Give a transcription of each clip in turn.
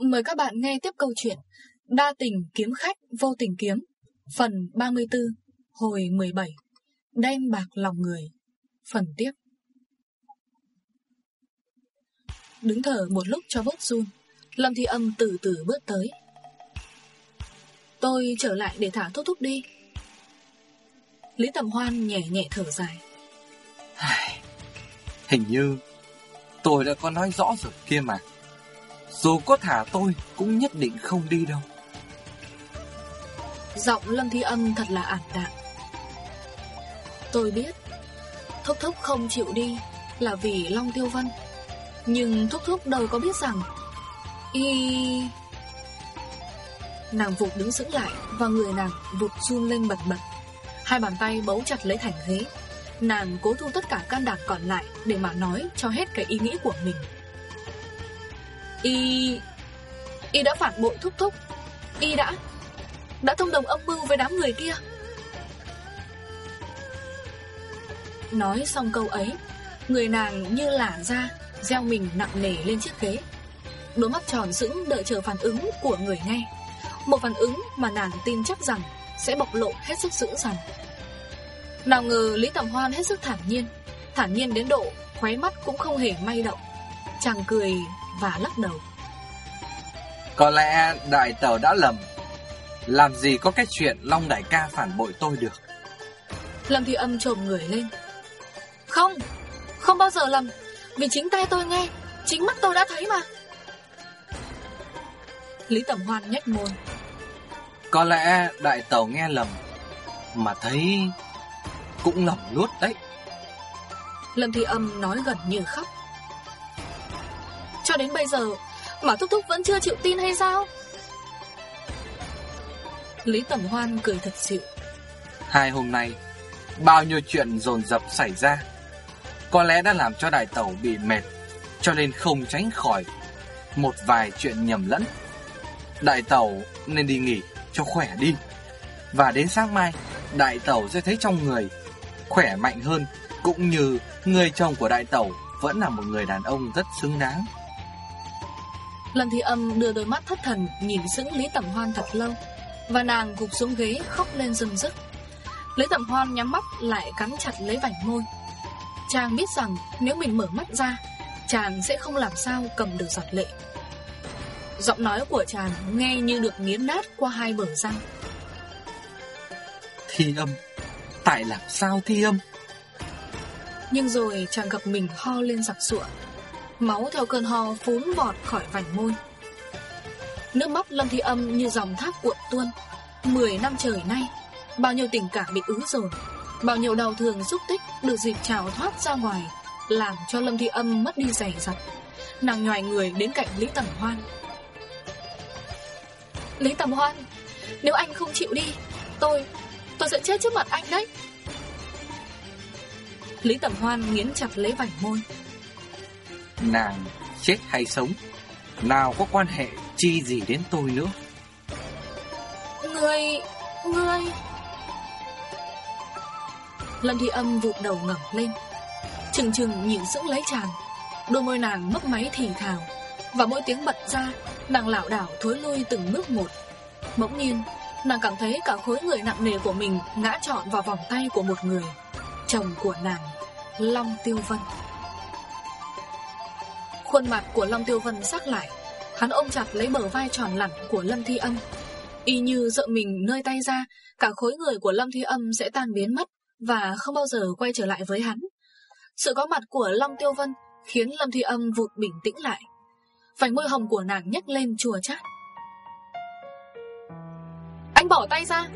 Mời các bạn nghe tiếp câu chuyện Đa tình kiếm khách, vô tình kiếm, Phần 34 Hồi 17 Đen bạc lòng người, Phần tiếp. Đứng thở một lúc cho bớt run, Lâm Thi Âm từ từ bước tới. Tôi trở lại để thả thuốc thúc đi. Lý Tầm Hoan nhẹ nhẹ thở dài. Hình như tôi đã có nói rõ rồi kia mà. Dù có thả tôi cũng nhất định không đi đâu. Giọng Lâm Thi Âm thật là ảm đạm. Tôi biết, Thúc Thúc không chịu đi Là vì Long Tiêu Vân. Nhưng Thúc Thúc đâu có biết rằng Y... Nàng vụt đứng sững lại Và người nàng vụt run lên bật bật. Hai bàn tay bấu chặt lấy thành ghế. Nàng cố thu tất cả can đảm còn lại Để mà nói cho hết cái ý nghĩ của mình. Y... Y đã phản bội thúc thúc. Y đã... Đã thông đồng âm mưu với đám người kia. Nói xong câu ấy, Người nàng như lả ra Gieo mình nặng nề lên chiếc ghế. Đôi mắt tròn dững đợi chờ phản ứng của người nghe. Một phản ứng mà nàng tin chắc rằng Sẽ bộc lộ hết sức dữ dằn. Nào ngờ Lý Tầm Hoan hết sức thản nhiên. Thản nhiên đến độ Khóe mắt cũng không hề may động. Chàng cười và lắc đầu. Có lẽ đại tàu đã lầm. Làm gì có cái chuyện Long đại ca phản bội tôi được? Lâm Thị Âm trồm người lên. Không Không bao giờ lầm. Vì chính tay tôi nghe Chính mắt tôi đã thấy mà. Lý Tẩm Hoan nhách môi. Có lẽ đại tàu nghe lầm Mà thấy Cũng lầm nuốt đấy. Lâm Thị Âm nói gần như khóc cho đến bây giờ, Mà Thúc Thúc vẫn chưa chịu tin hay sao? Lý Tẩm Hoan cười thật dịu Hai hôm nay, Bao nhiêu chuyện dồn dập xảy ra, Có lẽ đã làm cho đại tẩu bị mệt, Cho nên không tránh khỏi Một vài chuyện nhầm lẫn. Đại tẩu nên đi nghỉ cho khỏe đi, Và đến sáng mai Đại tẩu sẽ thấy trong người Khỏe mạnh hơn, Cũng như người chồng của đại tẩu Vẫn là một người đàn ông rất xứng đáng. Lâm Thị Âm đưa đôi mắt thất thần Nhìn sững Lý Tẩm Hoan thật lâu Và nàng gục xuống ghế khóc lên rừng rức. Lý Tẩm Hoan nhắm mắt lại cắn chặt lấy vành môi. Chàng biết rằng nếu mình mở mắt ra Chàng sẽ không làm sao cầm được giọt lệ. Giọng nói của chàng nghe như được nghiến nát qua hai bờ răng. Thi âm Tại làm sao thi âm? Nhưng rồi chàng gặp mình ho lên giặc sụa Máu theo cơn ho phún vọt khỏi vành môi. Nước mắt Lâm Thi Âm như dòng thác cuộn tuôn. Mười năm trời nay Bao nhiêu tình cảm bị ứ dồn Bao nhiêu đau thương xúc tích Được dịp trào thoát ra ngoài Làm cho Lâm Thi Âm mất đi giày dặt Nàng nhòi người đến cạnh Lý Tẩm Hoan. Lý Tầm Hoan Nếu anh không chịu đi Tôi, tôi sẽ chết trước mặt anh đấy. Lý Tầm Hoan nghiến chặt lấy vảnh môi. Nàng chết hay sống Nào có quan hệ chi gì đến tôi nữa? Người, người Lâm thi Âm vụt đầu ngẩng lên Trừng trừng nhìn sững lấy chàng. Đôi môi nàng mấp máy thì thào Và mỗi tiếng bật ra Nàng lảo đảo thối lui từng bước một. Bỗng nhiên Nàng cảm thấy cả khối người nặng nề của mình Ngã trọn vào vòng tay của một người Chồng của nàng Long Tiêu Vân. Khuôn mặt của Long Tiêu Vân sắc lại. Hắn ôm chặt lấy bờ vai tròn lẳng của Lâm Thi Âm. Y như sợ mình nơi tay ra, Cả khối người của Lâm Thi Âm sẽ tan biến mất Và không bao giờ quay trở lại với hắn. Sự có mặt của Long Tiêu Vân Khiến Lâm Thi Âm vụt bình tĩnh lại. Vành môi hồng của nàng nhếch lên chùa chát. Anh bỏ tay ra.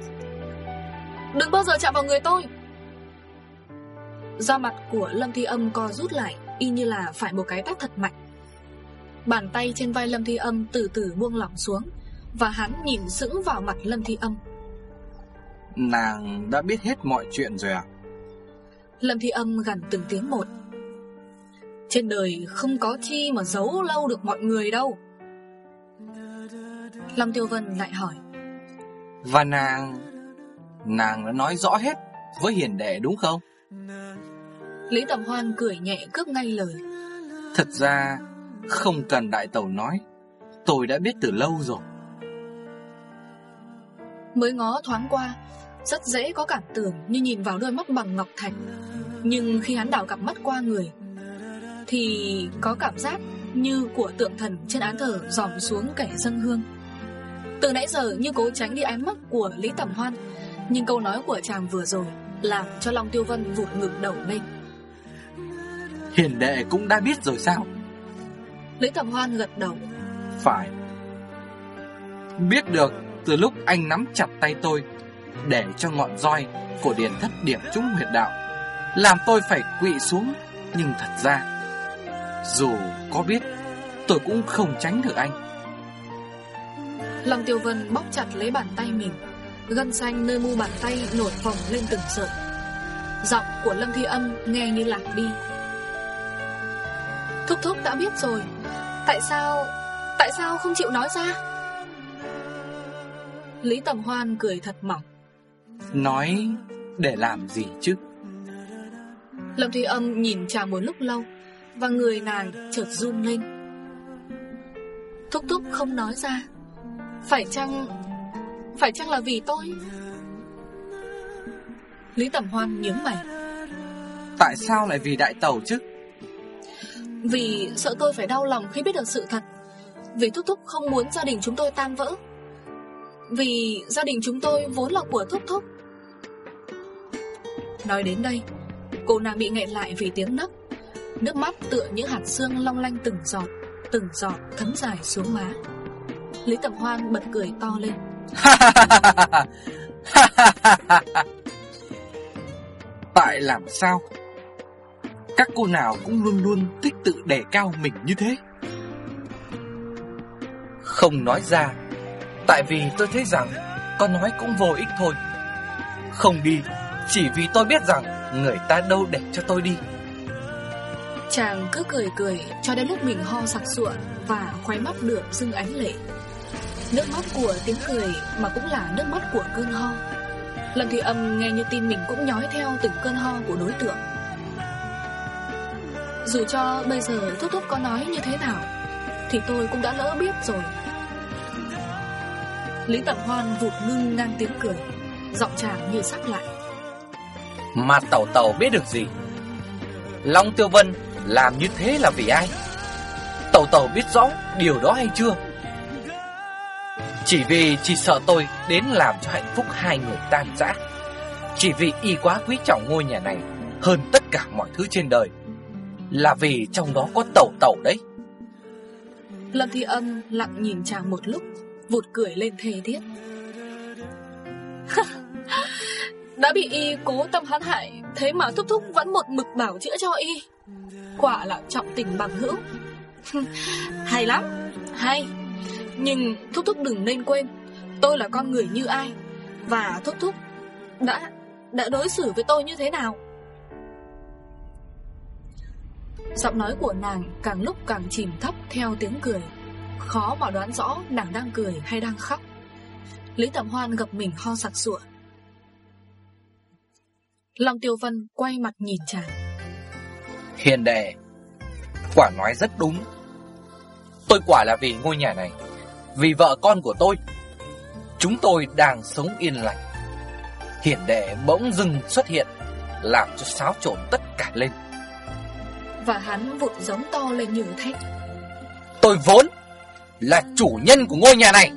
Đừng bao giờ chạm vào người tôi. Da mặt của Lâm Thi Âm co rút lại, Y như là phải một cái tát thật mạnh. Bàn tay trên vai Lâm Thi Âm từ từ buông lỏng xuống Và hắn nhìn sững vào mặt Lâm Thi Âm. Nàng đã biết hết mọi chuyện rồi à Lâm Thi Âm gần từng tiếng một. Trên đời không có chi mà giấu lâu được mọi người đâu. Lâm Tiêu Vân lại hỏi. Và nàng Nàng đã nói rõ hết Với hiền đệ đúng không? Lý Tầm Hoan cười nhẹ cướp ngay lời. Thật ra Không cần đại tẩu nói. Tôi đã biết từ lâu rồi. Mới ngó thoáng qua Rất dễ có cảm tưởng như nhìn vào đôi mắt bằng ngọc thạch. Nhưng khi hắn đảo cặp mắt qua người Thì có cảm giác như của tượng thần trên án thờ dòm xuống kẻ dân hương. Từ nãy giờ như cố tránh đi ánh mắt của Lý Tẩm Hoan Nhưng câu nói của chàng vừa rồi Làm cho Long Tiêu Vân vụt ngực đầu lên. Hiền đệ cũng đã biết rồi sao Lý Tẩm Hoan gật đầu. Phải. Biết được từ lúc anh nắm chặt tay tôi Để cho ngọn roi của điền thất điểm trúng huyệt đạo Làm tôi phải quỵ xuống Nhưng thật ra Dù có biết Tôi cũng không tránh được anh. Long Tiêu Vân bóp chặt lấy bàn tay mình Gân xanh nơi mu bàn tay nổi phồng lên từng sợi. Giọng của Lâm Thi Âm nghe như lạc đi. Thúc Thúc đã biết rồi Tại sao Tại sao không chịu nói ra? Lý Tầm Hoan cười thật mỏng. Nói để làm gì chứ? Lâm Thùy Âm nhìn chàng một lúc lâu Và người nàng chợt run lên. Thúc Thúc không nói ra. Phải chăng Phải chăng là vì tôi? Lý Tầm Hoan nhướng mày. Tại sao lại vì đại tàu chứ vì sợ tôi phải đau lòng khi biết được sự thật. Vì Thúc Thúc không muốn gia đình chúng tôi tan vỡ. Vì gia đình chúng tôi vốn là của Thúc Thúc. Nói đến đây, Cô nàng bị nghẹn lại vì tiếng nấc. Nước mắt tựa những hạt xương long lanh từng giọt Từng giọt thấm dài xuống má. Lý Tầm Hoan bật cười to lên. Tại làm sao? Các cô nào cũng luôn luôn thích tự đề cao mình như thế. Không nói ra, Tại vì tôi thấy rằng Con nói cũng vô ích thôi. Không đi, Chỉ vì tôi biết rằng Người ta đâu để cho tôi đi. Chàng cứ cười cười Cho đến lúc mình ho sặc sụa Và khoái mắt lượm dưng ánh lệ. Nước mắt của tiếng cười Mà cũng là nước mắt của cơn ho. Lâm thì Âm nghe như tin mình cũng nhói theo từng cơn ho của đối tượng. Dù cho bây giờ Thúc Thúc có nói như thế nào, Thì tôi cũng đã lỡ biết rồi. Lý Tẩm Hoan vụt ngưng ngang tiếng cười, Giọng chàng như sắc lại. Mà tẩu tẩu biết được gì? Long Tiêu Vân làm như thế là vì ai? Tẩu tẩu biết rõ điều đó hay chưa? Chỉ vì chỉ sợ tôi đến làm cho hạnh phúc hai người tan rã. Chỉ vì y quá quý trọng ngôi nhà này Hơn tất cả mọi thứ trên đời. Là vì trong đó có tẩu tẩu đấy. Lâm Thi Âm lặng nhìn chàng một lúc, Vụt cười lên thề thiết. Đã bị y cố tâm hãn hại, Thế mà Thúc Thúc vẫn một mực bảo chữa cho y. Quả là trọng tình bằng hữu. Hay lắm, Hay. Nhưng Thúc Thúc đừng nên quên, Tôi là con người như ai, Và Thúc Thúc Đã đã đối xử với tôi như thế nào? Giọng nói của nàng càng lúc càng chìm thấp theo tiếng cười. Khó mà đoán rõ nàng đang cười hay đang khóc. Lý Tẩm Hoan gặp mình ho sặc sụa. Long Tiêu Vân quay mặt nhìn chàng. Hiền đệ, Quả nói rất đúng. Tôi quả là vì ngôi nhà này, Vì vợ con của tôi. Chúng tôi đang sống yên lành. Hiền đệ bỗng dưng xuất hiện, Làm cho xáo trộn tất cả lên. Và hắn vụt giống to lên như thét Tôi vốn là chủ nhân của ngôi nhà này.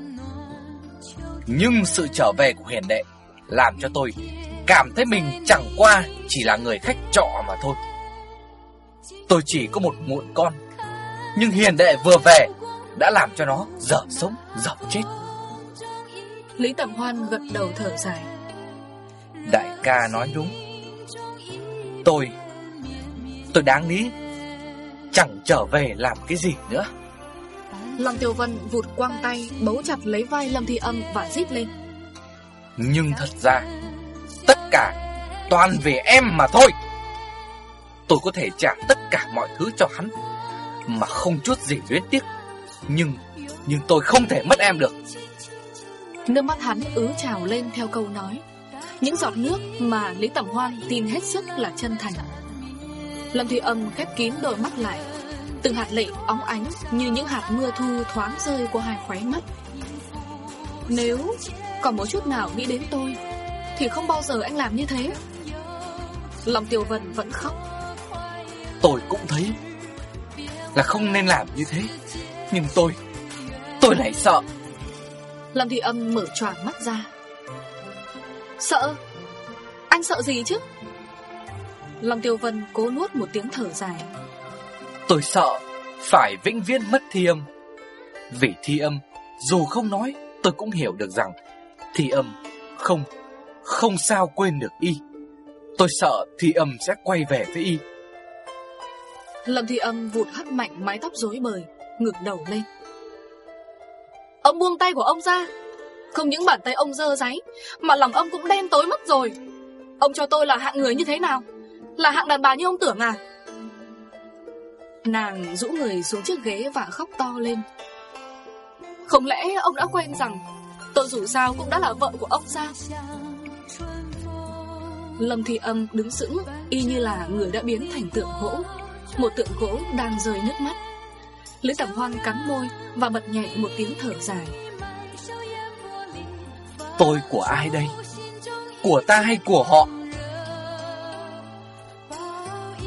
Nhưng sự trở về của hiền đệ Làm cho tôi cảm thấy mình chẳng qua chỉ là người khách trọ mà thôi. Tôi chỉ có một muộn con Nhưng hiền đệ vừa về Đã làm cho nó dở sống dở chết. Lý Tẩm Hoan gật đầu thở dài. Đại ca nói đúng. Tôi Tôi đáng lý Chẳng trở về làm cái gì nữa. Lâm Tiêu Vân vụt quăng tay Bấu chặt lấy vai Lâm Thi Âm và rít lên. Nhưng thật ra Tất cả toàn về em mà thôi. Tôi có thể trả tất cả mọi thứ cho hắn Mà không chút gì luyến tiếc. Nhưng Nhưng tôi không thể mất em được. Nước mắt hắn ứ trào lên theo câu nói. Những giọt nước mà Lý Tẩm Hoan tin hết sức là chân thành Lâm Thùy Âm khép kín đôi mắt lại. Từng hạt lệ óng ánh Như những hạt mưa thu thoáng rơi qua hai khóe mắt. Nếu còn một chút nào nghĩ đến tôi Thì không bao giờ anh làm như thế. Lòng Tiểu Vân vẫn khóc. Tôi cũng thấy Là không nên làm như thế. Nhưng tôi Tôi lại sợ. Lâm Thị Âm mở choàng mắt ra. Sợ? Anh sợ gì chứ Lâm Tiêu Vân cố nuốt một tiếng thở dài. Tôi sợ Phải vĩnh viễn mất thi âm. Vì thi âm Dù không nói tôi cũng hiểu được rằng Thi âm không Không sao quên được y. Tôi sợ thi âm sẽ quay về với y. Lâm Thi Âm vụt hất mạnh mái tóc rối bời Ngực đầu lên. Ông buông tay của ông ra. Không những bàn tay ông dơ giấy Mà lòng ông cũng đen tối mất rồi. Ông cho tôi là hạng người như thế nào là hạng đàn bà như ông tưởng à? Nàng rũ người xuống chiếc ghế và khóc to lên. Không lẽ ông đã quên rằng Tôi dù sao cũng đã là vợ của ông sao Lâm Thi Âm đứng sững, Y như là người đã biến thành tượng gỗ. Một tượng gỗ đang rơi nước mắt. Lý Tẩm Hoan cắn môi Và bật nhẹ một tiếng thở dài. Tôi của ai đây? Của ta hay của họ?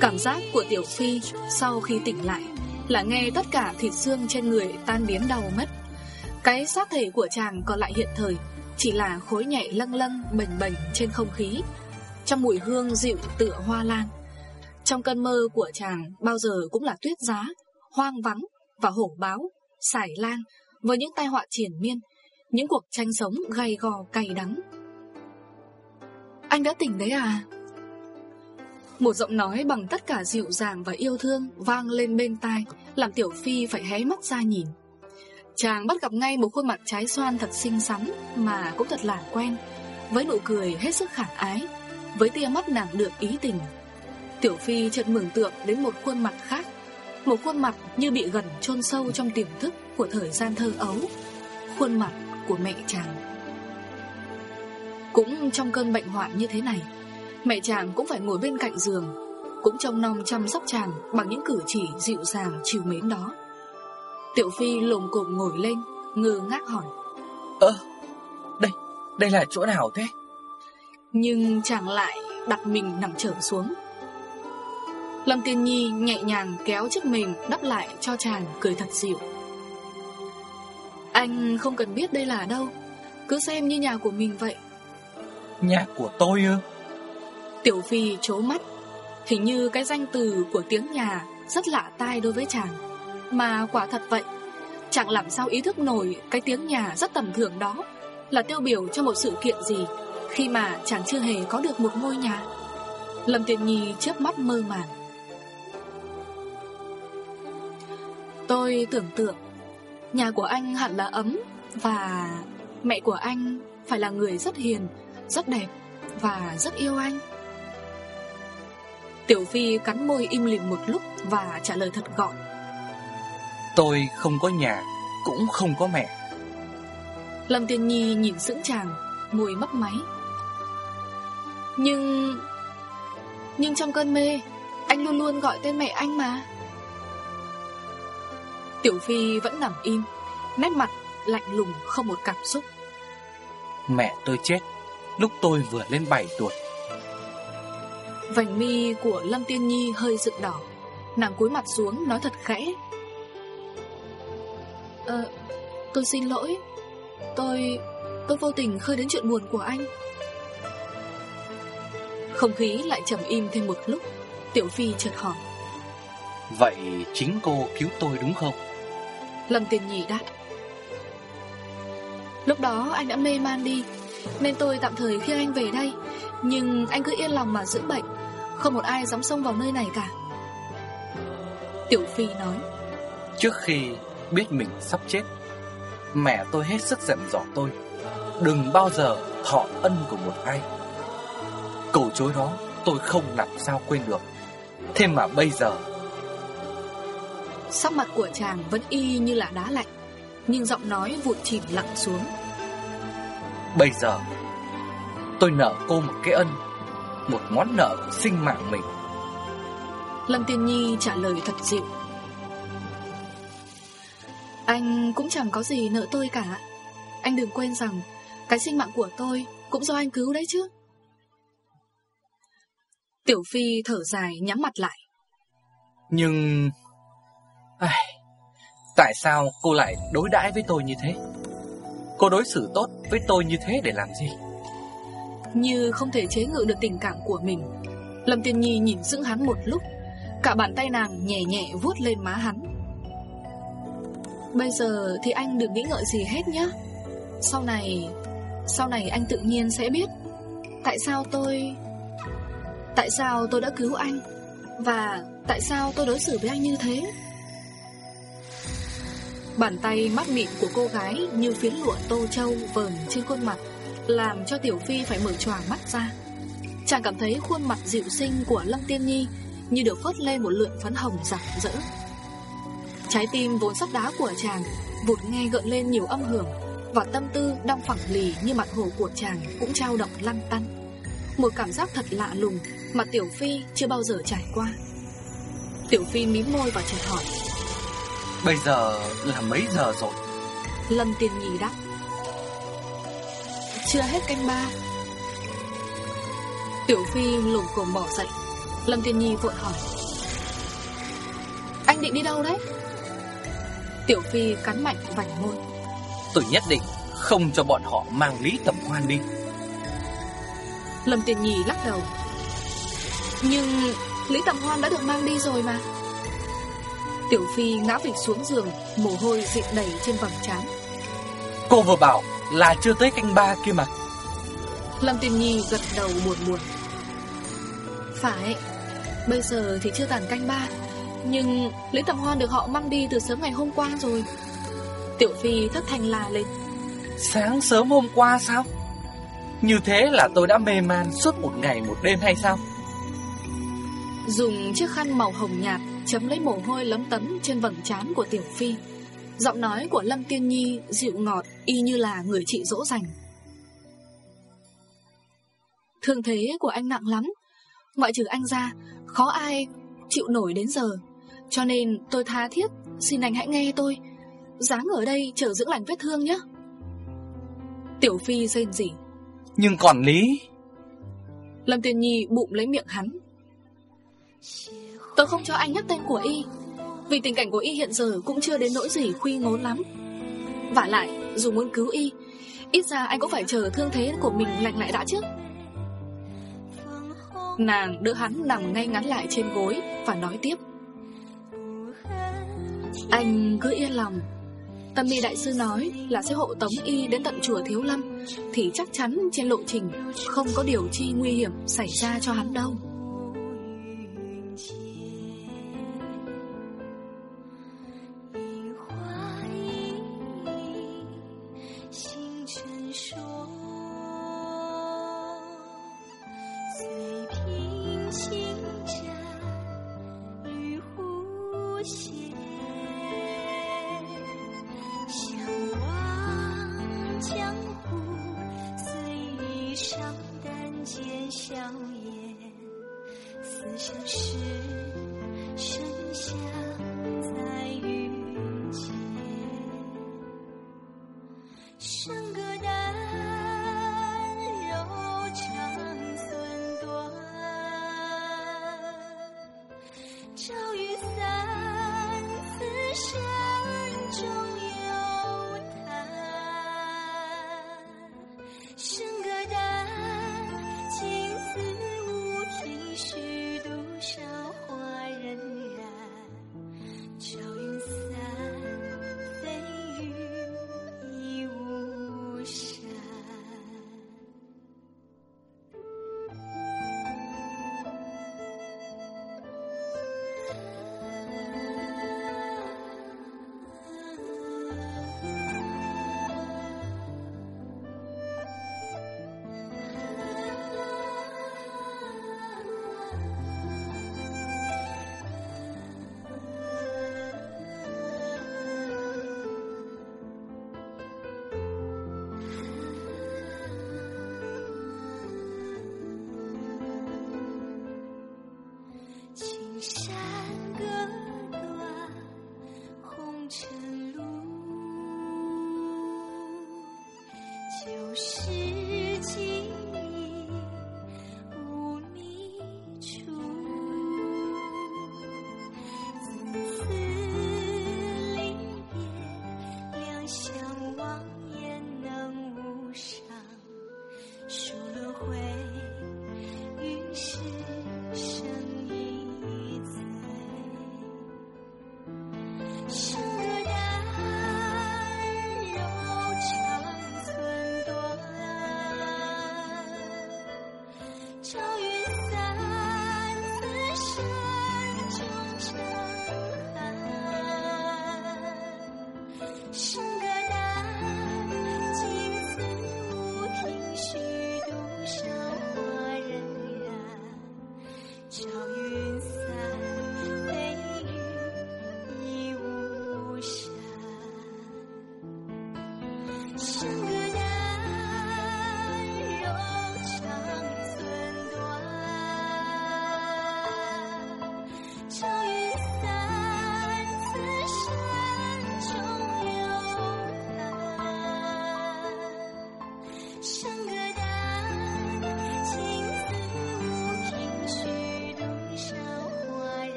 Cảm giác của Tiểu Phi Sau khi tỉnh lại Là nghe tất cả thịt xương trên người tan biến đau mất. Cái xác thể của chàng còn lại hiện thời, Chỉ là khối nhảy lâng lâng Bềnh bềnh trên không khí, Trong mùi hương dịu tựa hoa lan. Trong cơn mơ của chàng, Bao giờ cũng là tuyết giá, Hoang vắng và hổ báo, Sải lang Với những tai họa triển miên, Những cuộc tranh sống gay gò cay đắng. Anh đã tỉnh đấy à? Một giọng nói bằng tất cả dịu dàng và yêu thương Vang lên bên tai, Làm Tiểu Phi phải hé mắt ra nhìn. Chàng bắt gặp ngay một khuôn mặt trái xoan thật xinh xắn Mà cũng thật là quen, Với nụ cười hết sức khả ái, Với tia mắt nàng được ý tình. Tiểu Phi chợt mường tượng đến một khuôn mặt khác, Một khuôn mặt như bị gần chôn sâu trong tiềm thức của thời gian thơ ấu, Khuôn mặt của mẹ chàng. Cũng trong cơn bệnh hoạn như thế này Mẹ chàng cũng phải ngồi bên cạnh giường Cũng trông nom chăm sóc chàng Bằng những cử chỉ dịu dàng chiều mến đó. Tiểu Phi lồm cồm ngồi lên Ngơ ngác hỏi. Ơ Đây Đây là chỗ nào thế? Nhưng chàng lại đặt mình nằm trở xuống. Lâm Tiên Nhi nhẹ nhàng kéo chiếc mình đắp lại cho chàng cười thật dịu. Anh không cần biết đây là đâu Cứ xem như nhà của mình vậy. Nhà của tôi ư Tiểu Phi chố mắt. Hình như cái danh từ của tiếng nhà Rất lạ tai đối với chàng. Mà quả thật vậy Chẳng làm sao ý thức nổi Cái tiếng nhà rất tầm thường đó? Là tiêu biểu cho một sự kiện gì, Khi mà chàng chưa hề có được một ngôi nhà? Lâm Tiền Nhi chớp mắt mơ màng. Tôi tưởng tượng, Nhà của anh hẳn là ấm Và mẹ của anh phải là người rất hiền, Rất đẹp Và rất yêu anh. Tiểu Phi cắn môi im lìm một lúc Và trả lời thật gọn. Tôi không có nhà Cũng không có mẹ. Lâm Tiên Nhi nhìn sững chàng Môi mấp máy. Nhưng Nhưng trong cơn mê Anh luôn luôn gọi tên mẹ anh mà. Tiểu Phi vẫn nằm im Nét mặt lạnh lùng không một cảm xúc. Mẹ tôi chết Lúc tôi vừa lên 7 tuổi Vành mi của Lâm Tiên Nhi hơi dựng đỏ. Nàng cúi mặt xuống nói thật khẽ. Ờ Tôi xin lỗi. Tôi Tôi vô tình khơi đến chuyện buồn của anh. Không khí lại trầm im thêm một lúc. Tiểu Phi chợt hỏi. Vậy chính cô cứu tôi đúng không? Lâm Tiên Nhi đáp. Lúc đó anh đã mê man đi Nên tôi tạm thời khiêng anh về đây. Nhưng anh cứ yên lòng mà giữ bệnh Không một ai dám xông vào nơi này cả. Tiểu Phi nói. Trước khi biết mình sắp chết Mẹ tôi hết sức dặn dò tôi Đừng bao giờ thọ ân của một ai. Câu chối đó tôi không làm sao quên được. Thế mà bây giờ Sắc mặt của chàng vẫn y như là đá lạnh Nhưng giọng nói vụt chìm lặng xuống. Bây giờ Tôi nợ cô một cái ân Một món nợ sinh mạng mình. Lâm Tiên Nhi trả lời thật dịu. Anh cũng chẳng có gì nợ tôi cả. Anh đừng quên rằng Cái sinh mạng của tôi cũng do anh cứu đấy chứ. Tiểu Phi thở dài nhắm mặt lại. Nhưng... Ai... Tại sao cô lại đối đãi với tôi như thế? Cô đối xử tốt với tôi như thế để làm gì? Như không thể chế ngự được tình cảm của mình. Lâm Tiên Nhi nhìn dưỡng hắn một lúc, Cả bàn tay nàng nhẹ nhẹ vuốt lên má hắn. Bây giờ thì anh đừng nghĩ ngợi gì hết nhé Sau này Sau này anh tự nhiên sẽ biết Tại sao tôi, Tại sao tôi đã cứu anh Và tại sao tôi đối xử với anh như thế. Bàn tay mắt mịn của cô gái Như phiến lụa tô châu vờn trên khuôn mặt làm cho Tiểu Phi phải mở choàng mắt ra. Chàng cảm thấy khuôn mặt dịu xinh của Lâm Tiên Nhi Như được phớt lên một lượn phấn hồng rạng rỡ. Trái tim vốn sắt đá của chàng Vụt nghe gợn lên nhiều âm hưởng Và tâm tư đang phẳng lì như mặt hồ của chàng Cũng trao động lăn tăn. Một cảm giác thật lạ lùng Mà Tiểu Phi chưa bao giờ trải qua. Tiểu Phi mím môi và chợt hỏi Bây giờ là mấy giờ rồi? Lâm Tiên Nhi đáp Chưa hết canh ba. Tiểu Phi lồm cồm bỏ dậy. Lâm Tiên Nhi vội hỏi. Anh định đi đâu đấy? Tiểu Phi cắn mạnh vành môi. Tôi nhất định không cho bọn họ mang Lý Tầm Hoan đi. Lâm Tiên Nhi lắc đầu. Nhưng Lý Tầm Hoan đã được mang đi rồi mà. Tiểu Phi ngã vịt xuống giường Mồ hôi dịn đầy trên vầng trán. Cô vừa bảo là chưa tới canh ba kia mà. Lâm Tiên Nhi gật đầu buồn buồn Phải Bây giờ thì chưa tàn canh ba Nhưng Lý Tầm Hoan được họ mang đi từ sớm ngày hôm qua rồi. Tiểu Phi thất thanh la lên Sáng sớm hôm qua sao? Như thế là tôi đã mê man suốt một ngày một đêm hay sao? Dùng chiếc khăn màu hồng nhạt Chấm lấy mồ hôi lấm tấm trên vầng trán của Tiểu Phi Giọng nói của Lâm Tiên Nhi dịu ngọt y như là người chị dỗ dành. Thương thế của anh nặng lắm. Ngoại trừ anh ra Khó ai chịu nổi đến giờ. Cho nên tôi tha thiết Xin anh hãy nghe tôi. Dáng ở đây chờ dưỡng lành vết thương nhé. Tiểu Phi rên rỉ. Nhưng còn Lý? Lâm Tiên Nhi bụng lấy miệng hắn. Tôi không cho anh nhắc tên của Y vì tình cảnh của Y hiện giờ Cũng chưa đến nỗi gì khuy ngốn lắm. Và lại, dù muốn cứu Y, Ít ra anh cũng phải chờ thương thế của mình lành lại đã chứ Nàng đỡ hắn nằm ngay ngắn lại trên gối Và nói tiếp. Anh cứ yên lòng. Tâm mi đại sư nói là sẽ hộ tống y đến tận chùa Thiếu Lâm, Thì chắc chắn trên lộ trình Không có điều chi nguy hiểm xảy ra cho hắn đâu. 似相识 House. us.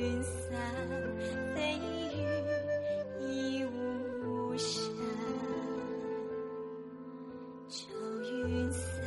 云散飞雨已无暇愁云散